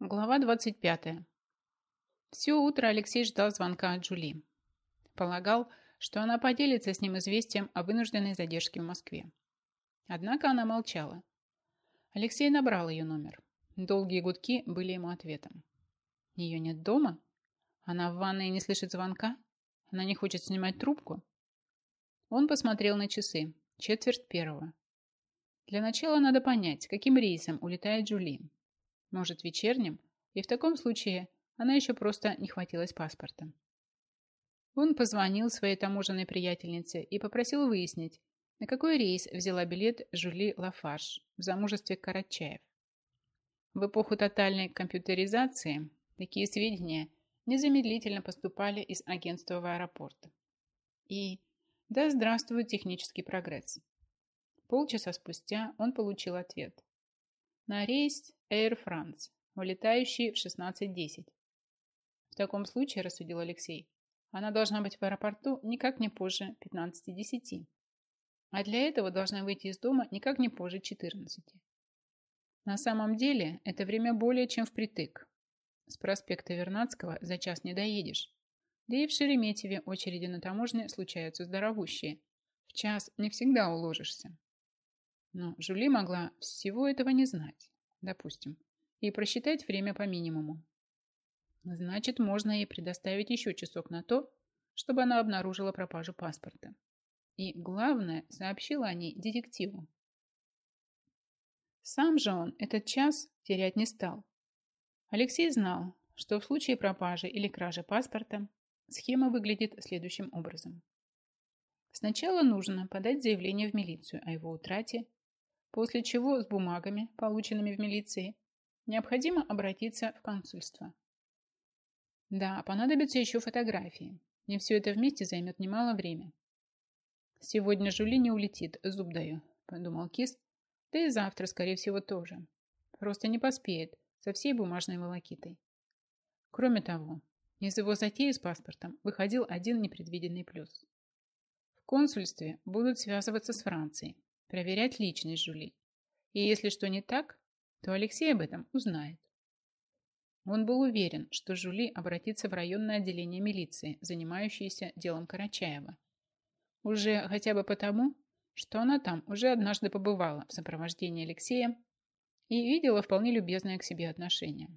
Глава 25. Все утро Алексей ждал звонка от Джули. Полагал, что она поделится с ним известием о вынужденной задержке в Москве. Однако она молчала. Алексей набрал ее номер. Долгие гудки были ему ответом. Ее нет дома? Она в ванной не слышит звонка? Она не хочет снимать трубку? Он посмотрел на часы. Четверть первого. Для начала надо понять, каким рейсом улетает Джули. Может, вечерним? И в таком случае она еще просто не хватилась паспорта. Он позвонил своей таможенной приятельнице и попросил выяснить, на какой рейс взяла билет Жули Лафарш в замужестве Карачаев. В эпоху тотальной компьютеризации такие сведения незамедлительно поступали из агентства в аэропорт. И да здравствует технический прогресс. Полчаса спустя он получил ответ. На рейс Air France, вылетающий в 16.10. В таком случае, рассудил Алексей, она должна быть в аэропорту никак не позже 15.10. А для этого должна выйти из дома никак не позже 14. На самом деле, это время более чем впритык. С проспекта Вернадского за час не доедешь. Да и в Шереметьеве очереди на таможне случаются здоровущие. В час не всегда уложишься. Но Жули могла всего этого не знать, допустим, и просчитать время по минимуму. Значит, можно ей предоставить еще часок на то, чтобы она обнаружила пропажу паспорта. И, главное, сообщила о ней детективу. Сам же он этот час терять не стал. Алексей знал, что в случае пропажи или кражи паспорта схема выглядит следующим образом. Сначала нужно подать заявление в милицию о его утрате после чего с бумагами, полученными в милиции, необходимо обратиться в консульство. Да, понадобятся еще фотографии, и все это вместе займет немало времени. Сегодня Жули не улетит, зуб даю, подумал Кис, да и завтра, скорее всего, тоже. Просто не поспеет со всей бумажной волокитой. Кроме того, из его затеи с паспортом выходил один непредвиденный плюс. В консульстве будут связываться с Францией, проверять личность Жули. И если что не так, то Алексей об этом узнает. Он был уверен, что Жули обратится в районное отделение милиции, занимающееся делом Карачаева. Уже хотя бы потому, что она там уже однажды побывала в сопровождении Алексея и видела вполне любезное к себе отношение.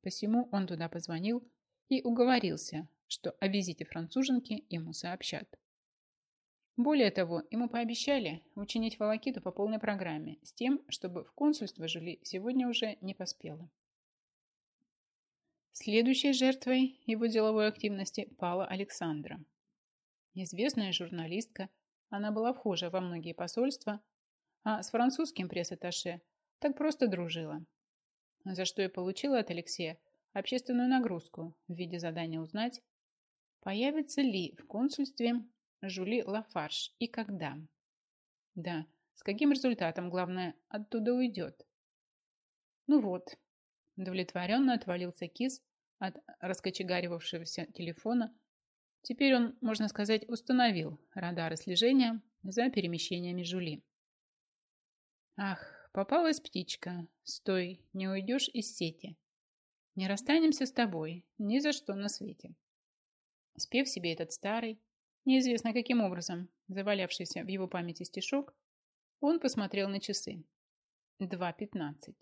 Посему он туда позвонил и уговорился, что о визите француженки ему сообщат. Более того, ему пообещали учинить волокиту по полной программе с тем, чтобы в консульство жили сегодня уже не поспело. Следующей жертвой его деловой активности пала Александра. Известная журналистка, она была вхожа во многие посольства, а с французским пресс-атташе так просто дружила. За что и получила от Алексея общественную нагрузку в виде задания узнать, появится ли в консульстве Жули Лафарш и когда. Да, с каким результатом, главное, оттуда уйдет. Ну вот, удовлетворенно отвалился кис от раскочегаривавшегося телефона. Теперь он, можно сказать, установил радары слежения за перемещениями Жули. Ах, попалась птичка. Стой, не уйдешь из сети. Не расстанемся с тобой ни за что на свете. Спев себе этот старый, неизвестно каким образом, завалявшийся в его памяти стишок, он посмотрел на часы. 2.15.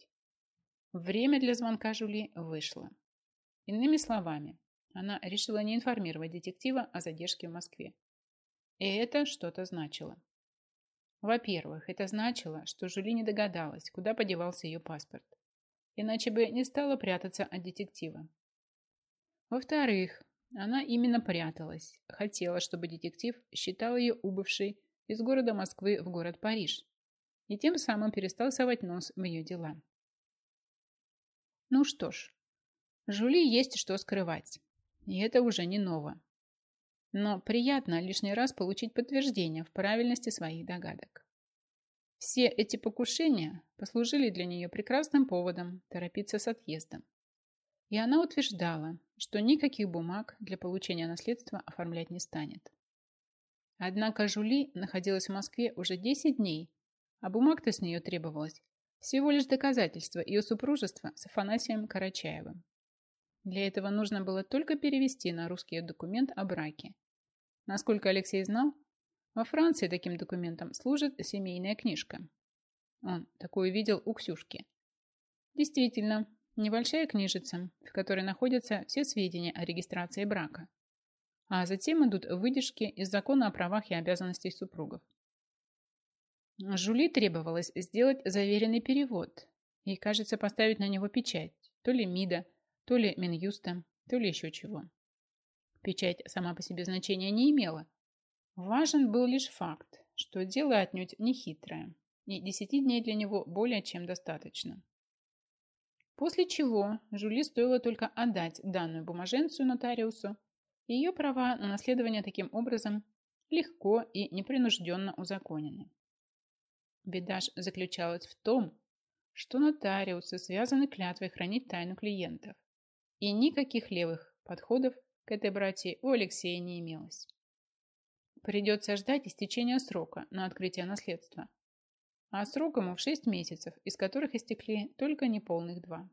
Время для звонка Жули вышло. Иными словами, она решила не информировать детектива о задержке в Москве. И это что-то значило. Во-первых, это значило, что Жули не догадалась, куда подевался ее паспорт. Иначе бы не стала прятаться от детектива. Во-вторых, она именно пряталась, хотела, чтобы детектив считал ее убывшей из города Москвы в город Париж и тем самым перестал совать нос в ее дела. Ну что ж, Жули есть что скрывать, и это уже не ново. Но приятно лишний раз получить подтверждение в правильности своих догадок. Все эти покушения послужили для нее прекрасным поводом торопиться с отъездом. И она утверждала, что никаких бумаг для получения наследства оформлять не станет. Однако Жули находилась в Москве уже 10 дней, а бумаг-то с нее требовалось Всего лишь доказательство ее супружества с Афанасием Карачаевым. Для этого нужно было только перевести на русский документ о браке. Насколько Алексей знал, во Франции таким документом служит семейная книжка. Он такую видел у Ксюшки. Действительно, небольшая книжица, в которой находятся все сведения о регистрации брака. А затем идут выдержки из закона о правах и обязанностях супругов. Жули требовалось сделать заверенный перевод и, кажется, поставить на него печать, то ли МИДа, то ли Минюста, то ли еще чего. Печать сама по себе значения не имела. Важен был лишь факт, что дело отнюдь не хитрое, и десяти дней для него более чем достаточно. После чего Жули стоило только отдать данную бумаженцию нотариусу, и ее права на наследование таким образом легко и непринужденно узаконены. Беда ж заключалась в том, что нотариусы связаны клятвой хранить тайну клиентов, и никаких левых подходов к этой братье у Алексея не имелось. Придется ждать истечения срока на открытие наследства, а срок ему в 6 месяцев, из которых истекли только неполных два.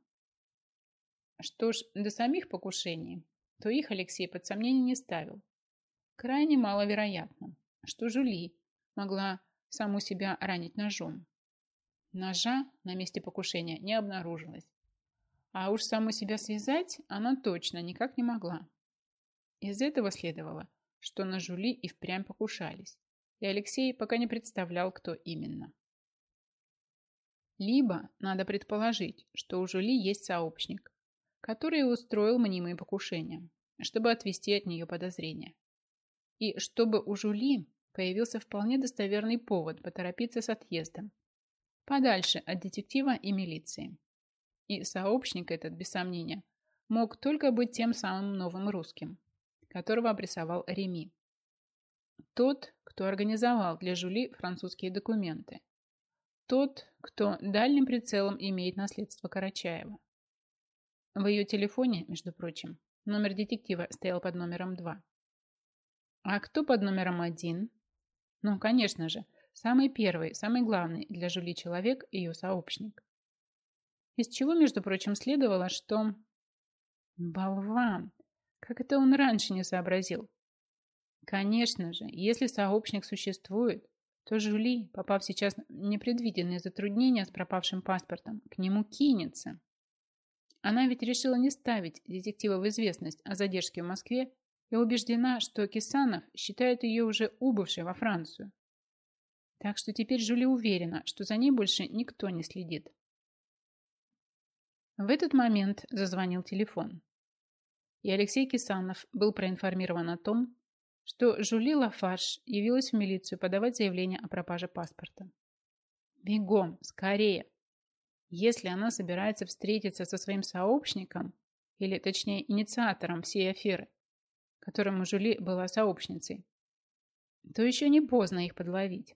Что ж, до самих покушений, то их Алексей под сомнение не ставил. Крайне маловероятно, что Жули могла саму себя ранить ножом. Ножа на месте покушения не обнаружилось. А уж саму себя связать она точно никак не могла. Из этого следовало, что на Жули и впрямь покушались, и Алексей пока не представлял, кто именно. Либо надо предположить, что у Жули есть сообщник, который устроил мнимые покушения, чтобы отвести от нее подозрения. И чтобы у Жули появился вполне достоверный повод поторопиться с отъездом, подальше от детектива и милиции. И сообщник этот, без сомнения, мог только быть тем самым новым русским, которого обрисовал Реми. Тот, кто организовал для Жули французские документы. Тот, кто дальним прицелом имеет наследство Карачаева. В ее телефоне, между прочим, номер детектива стоял под номером 2. А кто под номером 1? Ну, конечно же, самый первый, самый главный для Жули человек – ее сообщник. Из чего, между прочим, следовало, что... Болван! Как это он раньше не сообразил? Конечно же, если сообщник существует, то Жули, попав сейчас в непредвиденные затруднения с пропавшим паспортом, к нему кинется. Она ведь решила не ставить детектива в известность о задержке в Москве и убеждена, что Кисанов считает ее уже убывшей во Францию. Так что теперь Жюли уверена, что за ней больше никто не следит. В этот момент зазвонил телефон. И Алексей Кисанов был проинформирован о том, что Жули Лафарш явилась в милицию подавать заявление о пропаже паспорта. Бегом, скорее! Если она собирается встретиться со своим сообщником, или точнее инициатором всей аферы, которому Жули была сообщницей, то еще не поздно их подловить.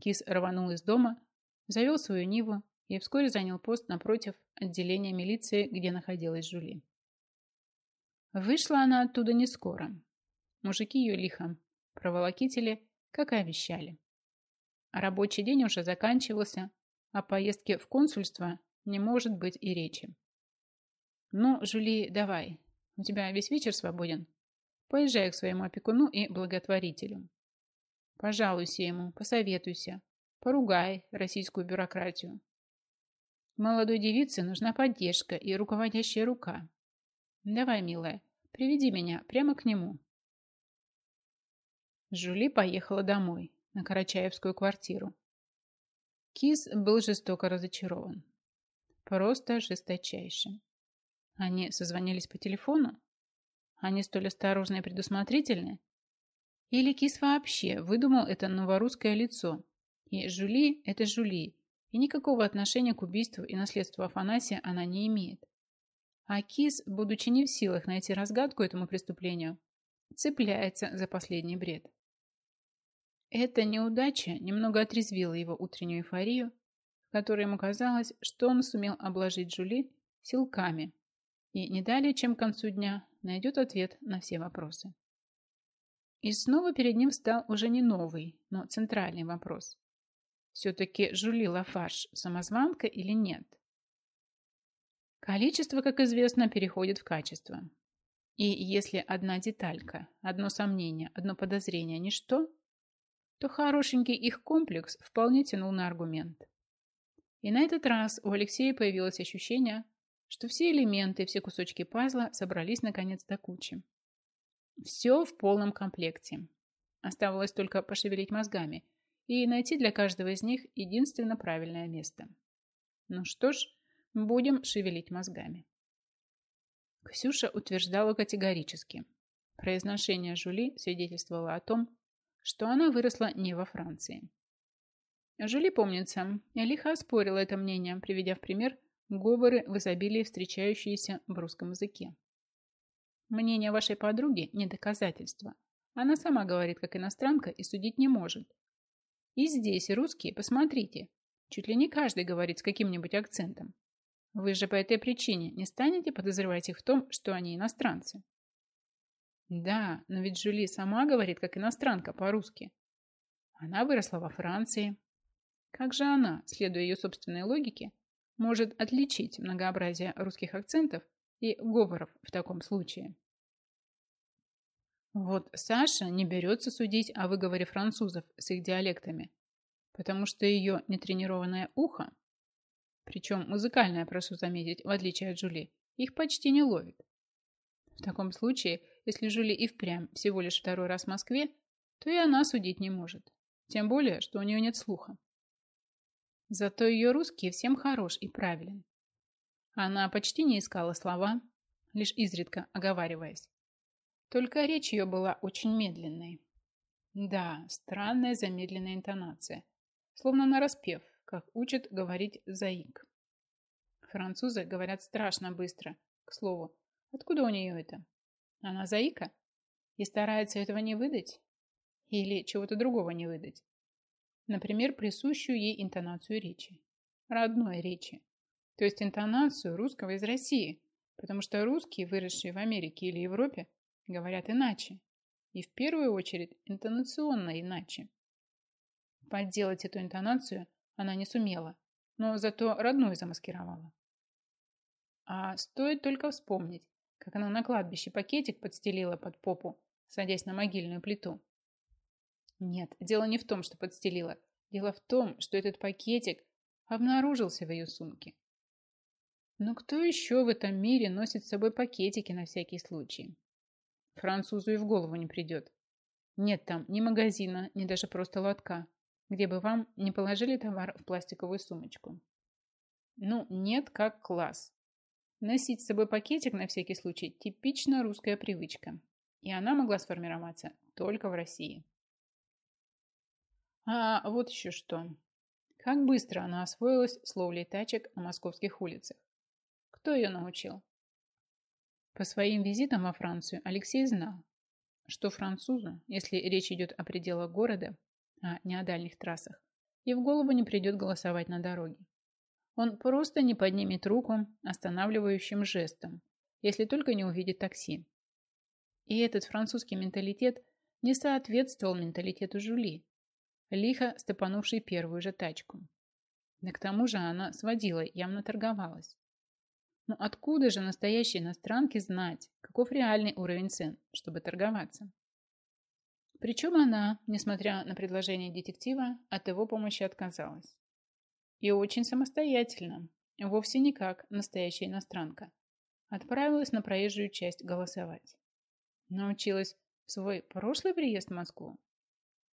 Кис рванул из дома, завел свою Ниву и вскоре занял пост напротив отделения милиции, где находилась Жули. Вышла она оттуда не скоро. Мужики ее лихо проволокители, как и обещали. Рабочий день уже заканчивался, а поездке в консульство не может быть и речи. «Ну, Жули, давай. У тебя весь вечер свободен?» Поезжай к своему опекуну и благотворителю. Пожалуйся ему, посоветуйся, поругай российскую бюрократию. Молодой девице нужна поддержка и руководящая рука. Давай, милая, приведи меня прямо к нему. Жули поехала домой, на Карачаевскую квартиру. Кис был жестоко разочарован. Просто жесточайше. Они созвонились по телефону? Они столь осторожны и предусмотрительны? Или Кис вообще выдумал это новорусское лицо? И Жули – это Жули, и никакого отношения к убийству и наследству Афанасия она не имеет. А Кис, будучи не в силах найти разгадку этому преступлению, цепляется за последний бред. Эта неудача немного отрезвила его утреннюю эйфорию, в которой ему казалось, что он сумел обложить Жули силками, и не далее, чем к концу дня, найдет ответ на все вопросы. И снова перед ним встал уже не новый, но центральный вопрос. Все-таки Жули Лафарш самозванка или нет? Количество, как известно, переходит в качество. И если одна деталька, одно сомнение, одно подозрение – ничто, то хорошенький их комплекс вполне тянул на аргумент. И на этот раз у Алексея появилось ощущение, что все элементы, все кусочки пазла собрались наконец до кучи. Все в полном комплекте. Оставалось только пошевелить мозгами и найти для каждого из них единственно правильное место. Ну что ж, будем шевелить мозгами. Ксюша утверждала категорически. Произношение Жули свидетельствовало о том, что она выросла не во Франции. Жули, помнится, лихо оспорила это мнение, приведя в пример говоры в изобилии, встречающиеся в русском языке. Мнение вашей подруги – не доказательство. Она сама говорит, как иностранка, и судить не может. И здесь русские, посмотрите, чуть ли не каждый говорит с каким-нибудь акцентом. Вы же по этой причине не станете подозревать их в том, что они иностранцы. Да, но ведь Жюли сама говорит, как иностранка по-русски. Она выросла во Франции. Как же она, следуя ее собственной логике, может отличить многообразие русских акцентов и говоров в таком случае? Вот Саша не берется судить о выговоре французов с их диалектами, потому что ее нетренированное ухо причем музыкальная, прошу заметить, в отличие от Жули, их почти не ловит. В таком случае, если Жули и впрямь всего лишь второй раз в Москве, то и она судить не может. Тем более, что у нее нет слуха. Зато ее русский всем хорош и правилен. Она почти не искала слова, лишь изредка оговариваясь. Только речь ее была очень медленной. Да, странная замедленная интонация, словно на распев, как учат говорить заик. Французы говорят страшно быстро. К слову, откуда у нее это? Она заика? И старается этого не выдать? Или чего-то другого не выдать? Например, присущую ей интонацию речи. Родной речи. То есть интонацию русского из России. Потому что русские, выросшие в Америке или Европе, говорят иначе. И в первую очередь интонационно иначе. Подделать эту интонацию она не сумела, но зато родную замаскировала. А стоит только вспомнить, как она на кладбище пакетик подстелила под попу, садясь на могильную плиту. Нет, дело не в том, что подстелила. Дело в том, что этот пакетик обнаружился в ее сумке. Но кто еще в этом мире носит с собой пакетики на всякий случай? Французу и в голову не придет. Нет там ни магазина, ни даже просто лотка где бы вам не положили товар в пластиковую сумочку. Ну, нет, как класс. Носить с собой пакетик на всякий случай – типично русская привычка. И она могла сформироваться только в России. А вот еще что. Как быстро она освоилась с ловлей тачек на московских улицах. Кто ее научил? По своим визитам во Францию Алексей знал, что французу, если речь идет о пределах города, а не о дальних трассах, и в голову не придет голосовать на дороге. Он просто не поднимет руку останавливающим жестом, если только не увидит такси. И этот французский менталитет не соответствовал менталитету Жули, лихо стопанувшей первую же тачку. Да к тому же она с водилой явно торговалась. Но откуда же настоящей иностранке знать, каков реальный уровень цен, чтобы торговаться? Причем она, несмотря на предложение детектива, от его помощи отказалась. И очень самостоятельно, вовсе не как настоящая иностранка, отправилась на проезжую часть голосовать. Научилась в свой прошлый приезд в Москву.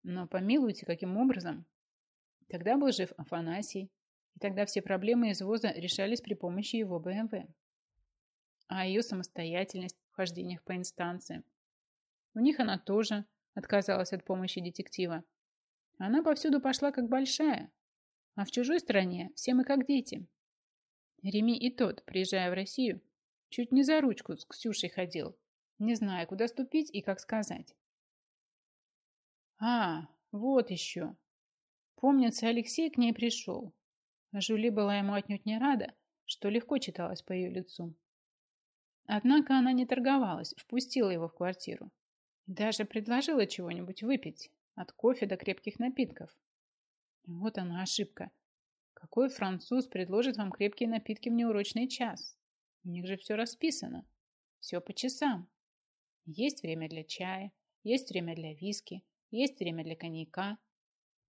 Но помилуйте, каким образом? Тогда был жив Афанасий, и тогда все проблемы извоза решались при помощи его БМВ. А ее самостоятельность в хождениях по инстанциям. В них она тоже отказалась от помощи детектива. Она повсюду пошла как большая, а в чужой стране все мы как дети. Реми и тот, приезжая в Россию, чуть не за ручку с Ксюшей ходил, не зная, куда ступить и как сказать. А, вот еще. Помнится, Алексей к ней пришел. Жули была ему отнюдь не рада, что легко читалось по ее лицу. Однако она не торговалась, впустила его в квартиру. Даже предложила чего-нибудь выпить, от кофе до крепких напитков. Вот она ошибка. Какой француз предложит вам крепкие напитки в неурочный час? У них же все расписано. Все по часам. Есть время для чая, есть время для виски, есть время для коньяка.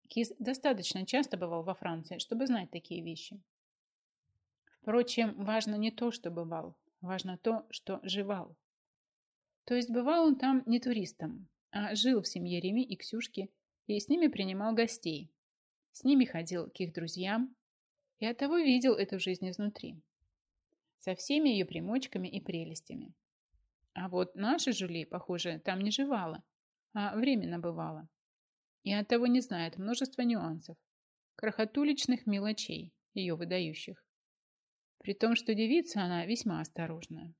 Кис достаточно часто бывал во Франции, чтобы знать такие вещи. Впрочем, важно не то, что бывал, важно то, что жевал. То есть бывал он там не туристом, а жил в семье Реми и Ксюшки и с ними принимал гостей. С ними ходил к их друзьям и оттого видел эту жизнь изнутри. Со всеми ее примочками и прелестями. А вот наша Жюли, похоже, там не жевала, а временно бывала. И оттого не знает множество нюансов, крохотуличных мелочей, ее выдающих. При том, что девица она весьма осторожная.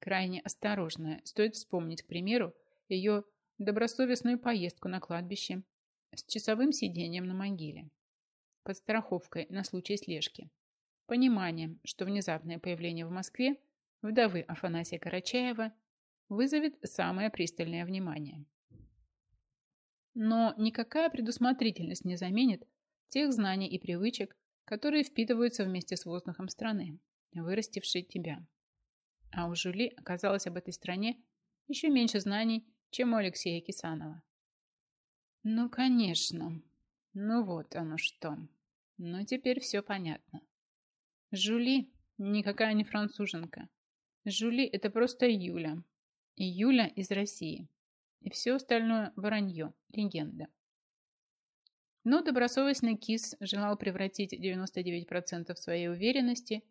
Крайне осторожная. Стоит вспомнить, к примеру, ее добросовестную поездку на кладбище с часовым сидением на могиле, под страховкой на случай слежки, пониманием, что внезапное появление в Москве вдовы Афанасия Карачаева вызовет самое пристальное внимание. Но никакая предусмотрительность не заменит тех знаний и привычек, которые впитываются вместе с воздухом страны, вырастившей тебя. А у Жули оказалось об этой стране еще меньше знаний, чем у Алексея Кисанова. Ну, конечно. Ну вот оно что. Ну, теперь все понятно. Жули никакая не француженка. Жули – это просто Юля. И Юля из России. И все остальное – вранье, легенда. Но добросовестный Кис желал превратить 99% своей уверенности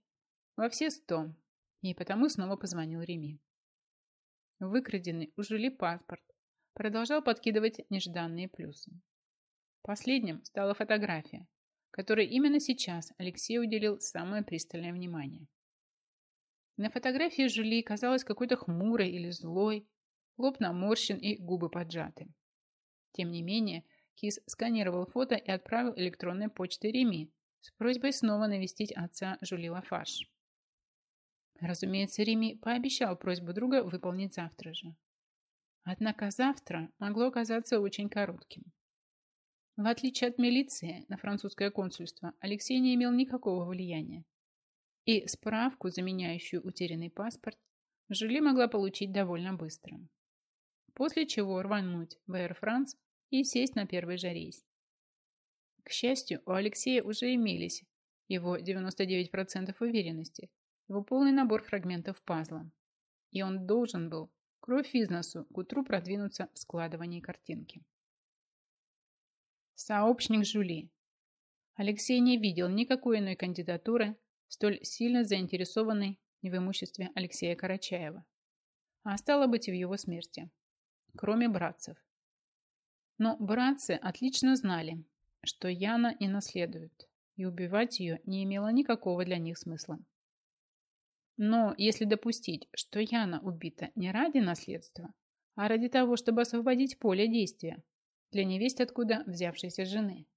во все 100, и потому снова позвонил Реми. Выкраденный у Жюли паспорт продолжал подкидывать нежданные плюсы. Последним стала фотография, которой именно сейчас Алексей уделил самое пристальное внимание. На фотографии Жюли казалась какой-то хмурой или злой, лоб наморщен и губы поджаты. Тем не менее, Кис сканировал фото и отправил электронной почтой Реми с просьбой снова навестить отца Жули Лафаш. Разумеется, Реми пообещал просьбу друга выполнить завтра же. Однако завтра могло оказаться очень коротким. В отличие от милиции на французское консульство, Алексей не имел никакого влияния. И справку, заменяющую утерянный паспорт, Жюли могла получить довольно быстро. После чего рвануть в Air France и сесть на первый же рейс. К счастью, у Алексея уже имелись его 99% уверенности, его полный набор фрагментов пазла. И он должен был, кровь из носу, к утру продвинуться в складывании картинки. Сообщник Жули. Алексей не видел никакой иной кандидатуры, столь сильно заинтересованной в имуществе Алексея Карачаева, а стало быть в его смерти, кроме братцев, но братцы отлично знали, что Яна не наследует, и убивать ее не имело никакого для них смысла. Но если допустить, что Яна убита не ради наследства, а ради того, чтобы освободить поле действия для невесть откуда взявшейся жены.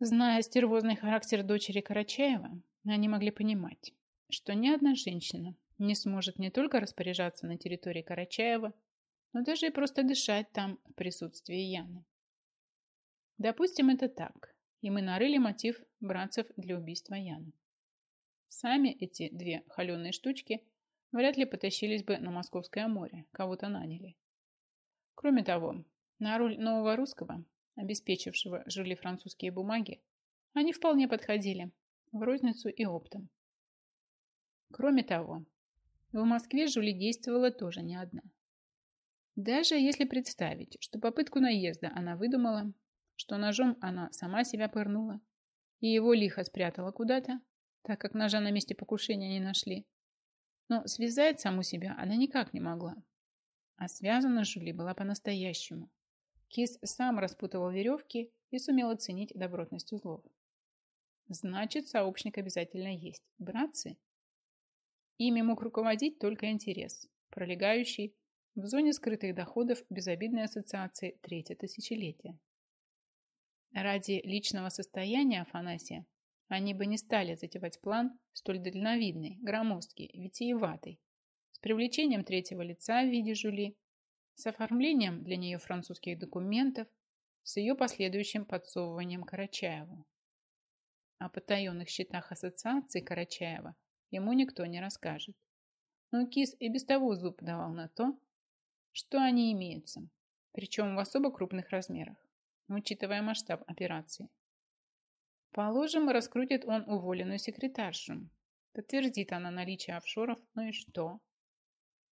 Зная стервозный характер дочери Карачаева, они могли понимать, что ни одна женщина не сможет не только распоряжаться на территории Карачаева, но даже и просто дышать там в присутствии Яны. Допустим, это так, и мы нарыли мотив братцев для убийства Яны. Сами эти две холеные штучки вряд ли потащились бы на Московское море, кого-то наняли. Кроме того, на роль нового русского, обеспечившего Жюли французские бумаги, они вполне подходили в розницу и оптом. Кроме того, в Москве Жюли действовала тоже не одна. Даже если представить, что попытку наезда она выдумала, что ножом она сама себя пырнула и его лихо спрятала куда-то, так как ножа на месте покушения не нашли. Но связать саму себя она никак не могла. А связана Жули была по-настоящему. Кис сам распутывал веревки и сумел оценить добротность узлов. Значит, сообщник обязательно есть. Братцы? Ими мог руководить только интерес, пролегающий в зоне скрытых доходов безобидной ассоциации третье тысячелетие. Ради личного состояния Афанасия они бы не стали затевать план столь дальновидный, громоздкий, витиеватый, с привлечением третьего лица в виде Жули, с оформлением для нее французских документов, с ее последующим подсовыванием Карачаеву. О потаенных счетах ассоциации Карачаева ему никто не расскажет. Но Кис и без того зуб давал на то, что они имеются, причем в особо крупных размерах, учитывая масштаб операции. Положим, раскрутит он уволенную секретаршу. Подтвердит она наличие офшоров, ну и что?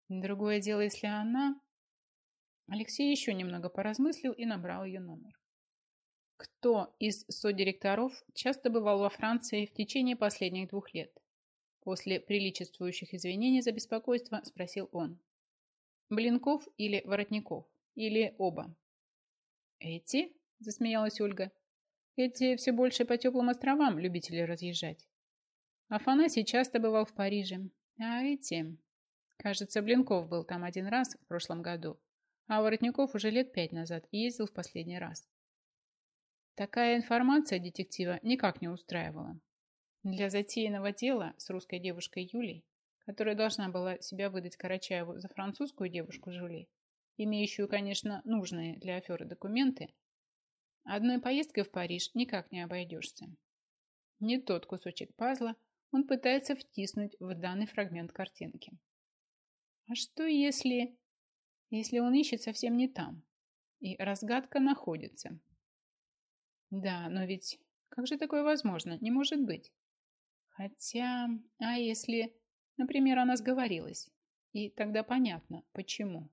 Другое дело, если она... Алексей еще немного поразмыслил и набрал ее номер. Кто из содиректоров часто бывал во Франции в течение последних двух лет? После приличествующих извинений за беспокойство спросил он. Блинков или Воротников? Или оба? Эти? Засмеялась Ольга. Эти все больше по теплым островам любители разъезжать. Афанасий часто бывал в Париже. А эти... Кажется, Блинков был там один раз в прошлом году, а Воротников уже лет пять назад ездил в последний раз. Такая информация детектива никак не устраивала. Для затеянного дела с русской девушкой Юлей, которая должна была себя выдать Карачаеву за французскую девушку Жули, имеющую, конечно, нужные для аферы документы, одной поездкой в Париж никак не обойдешься. Не тот кусочек пазла он пытается втиснуть в данный фрагмент картинки. А что если... Если он ищет совсем не там, и разгадка находится? Да, но ведь как же такое возможно? Не может быть. Хотя, а если, например, она сговорилась? И тогда понятно, почему.